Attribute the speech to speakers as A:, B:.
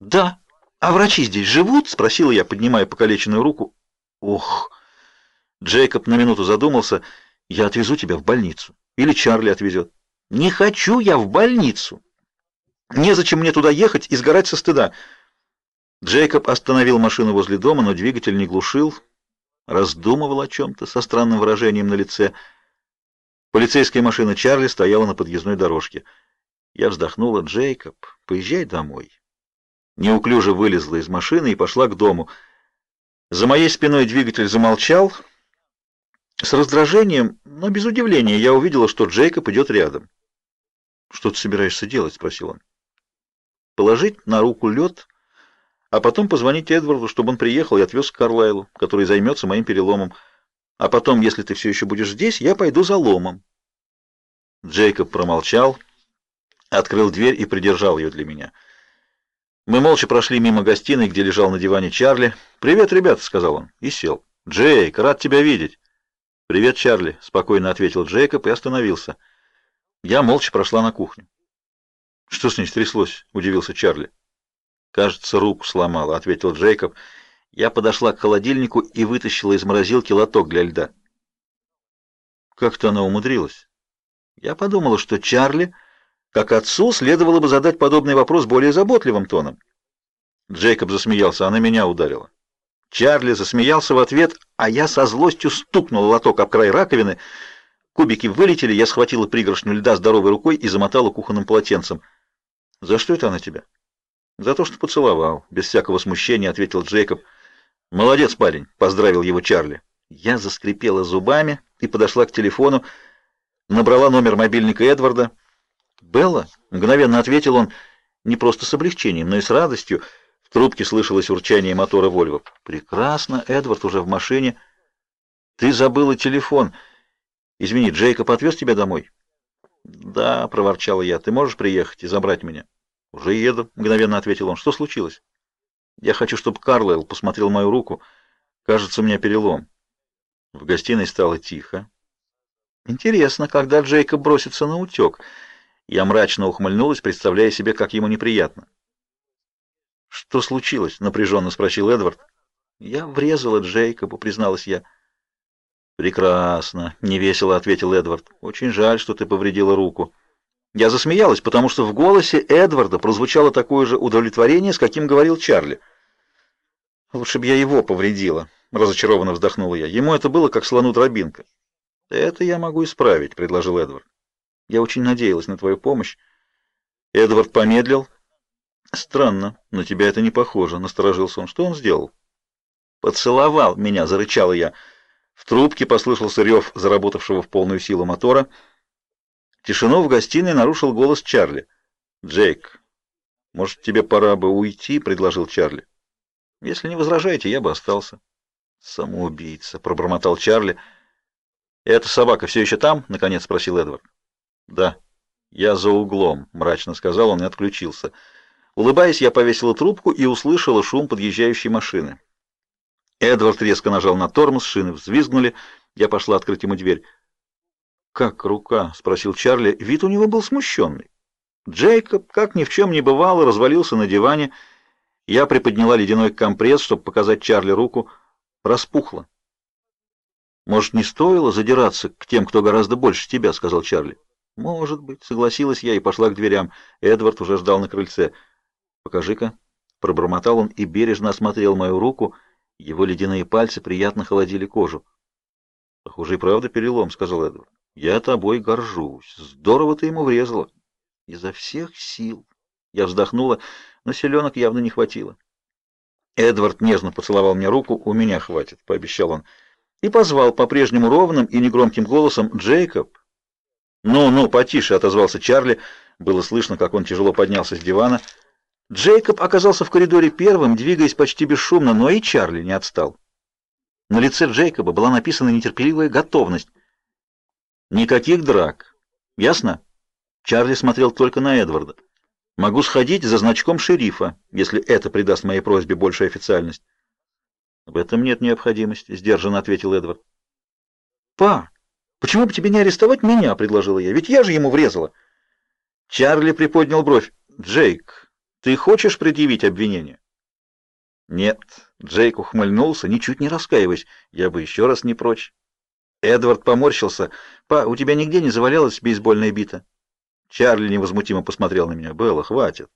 A: Да. А врачи здесь живут? Спросила я, поднимая покалеченную руку. Ох. Джейкоб на минуту задумался. Я отвезу тебя в больницу. Или Чарли отвезет. Не хочу я в больницу. Незачем мне туда ехать и сгорать со стыда. Джейкоб остановил машину возле дома, но двигатель не глушил, раздумывал о чем-то со странным выражением на лице. Полицейская машина Чарли стояла на подъездной дорожке. Я вздохнула. «Джейкоб, поезжай домой». Неуклюже вылезла из машины и пошла к дому. За моей спиной двигатель замолчал. С раздражением, но без удивления, я увидела, что Джейкоб идет рядом. «Что ты собираешься делать?» — спросил он. «Положить на руку лед, а потом позвонить Эдварду, чтобы он приехал и отвез к Карлайлу, который займется моим переломом. А потом, если ты все еще будешь здесь, я пойду за ломом». Джейкоб промолчал, открыл дверь и придержал ее для меня. Мы молча прошли мимо гостиной, где лежал на диване Чарли. «Привет, ребята», — сказал он, и сел. «Джейк, рад тебя видеть». «Привет, Чарли», — спокойно ответил Джейкоб и остановился. Я молча прошла на кухню. «Что с ней стряслось?» — удивился Чарли. «Кажется, руку сломала», — ответил Джейкоб. Я подошла к холодильнику и вытащила из морозилки лоток для льда. Как-то она умудрилась. Я подумала, что Чарли, как отцу, следовало бы задать подобный вопрос более заботливым тоном. Джейкоб засмеялся, она меня ударила. Чарли засмеялся в ответ, а я со злостью стукнула лоток об край раковины. Кубики вылетели, я схватила пригоршню льда здоровой рукой и замотала кухонным полотенцем. «За что это она тебя?» «За то, что поцеловал», — без всякого смущения ответил Джейкоб. «Молодец, парень», — поздравил его Чарли. Я заскрипела зубами и подошла к телефону, набрала номер мобильника Эдварда. «Белла?» — мгновенно ответил он, не просто с облегчением, но и с радостью. В трубке слышалось урчание мотора «Вольво». «Прекрасно, Эдвард уже в машине. Ты забыла телефон. Извини, Джейкоб отвез тебя домой?» «Да», — проворчала я, — «ты можешь приехать и забрать меня?» «Уже еду», — мгновенно ответил он. «Что случилось?» «Я хочу, чтобы Карлайл посмотрел мою руку. Кажется, у меня перелом». В гостиной стало тихо. «Интересно, когда Джейкоб бросится на утек?» Я мрачно ухмыльнулась, представляя себе, как ему неприятно. «Что случилось?» — напряженно спросил Эдвард. «Я врезала Джейкобу», — призналась я. «Прекрасно», — невесело ответил Эдвард. «Очень жаль, что ты повредила руку». Я засмеялась, потому что в голосе Эдварда прозвучало такое же удовлетворение, с каким говорил Чарли. «Лучше бы я его повредила», — разочарованно вздохнула я. «Ему это было как слону дробинка». «Это я могу исправить», — предложил Эдвард. «Я очень надеялась на твою помощь». Эдвард помедлил, Странно, на тебя это не похоже, насторожился он. Что он сделал? Поцеловал меня, зарычала я. В трубке послышался рев заработавшего в полную силу мотора. Тишину в гостиной нарушил голос Чарли. Джейк, может, тебе пора бы уйти, предложил Чарли. Если не возражаете, я бы остался. Самоубийца, пробормотал Чарли. Эта собака все еще там? наконец спросил Эдвард. Да. Я за углом, мрачно сказал он и отключился. Улыбаясь, я повесила трубку и услышала шум подъезжающей машины. Эдвард резко нажал на тормоз, шины взвизгнули. Я пошла открыть ему дверь. «Как рука?» — спросил Чарли. Вид у него был смущенный. Джейкоб, как ни в чем не бывало, развалился на диване. Я приподняла ледяной компресс, чтобы показать Чарли руку. Распухла. «Может, не стоило задираться к тем, кто гораздо больше тебя?» — сказал Чарли. «Может быть», — согласилась я и пошла к дверям. Эдвард уже ждал на крыльце. «Покажи-ка». Пробормотал он и бережно осмотрел мою руку. Его ледяные пальцы приятно холодили кожу. «Похоже, и правда перелом», — сказал Эдвард. «Я тобой горжусь. Здорово ты ему врезала». «Изо всех сил». Я вздохнула, но селенок явно не хватило. Эдвард нежно поцеловал мне руку. «У меня хватит», — пообещал он. И позвал по-прежнему ровным и негромким голосом «Джейкоб». «Ну-ну, потише», — отозвался Чарли. Было слышно, как он тяжело поднялся с дивана. Джейкоб оказался в коридоре первым, двигаясь почти бесшумно, но и Чарли не отстал. На лице Джейкоба была написана нетерпеливая готовность. Никаких драк. Ясно? Чарли смотрел только на Эдварда. Могу сходить за значком шерифа, если это придаст моей просьбе большую официальность. В этом нет необходимости, сдержанно ответил Эдвард. Па, почему бы тебе не арестовать меня, предложила я. Ведь я же ему врезала. Чарли приподнял бровь. Джейк, Ты хочешь предъявить обвинение? Нет. Джейк ухмыльнулся, ничуть не раскаиваясь. Я бы еще раз не прочь. Эдвард поморщился. «Па, у тебя нигде не завалялась бейсбольная бита?» Чарли невозмутимо посмотрел на меня. «Белла, хватит.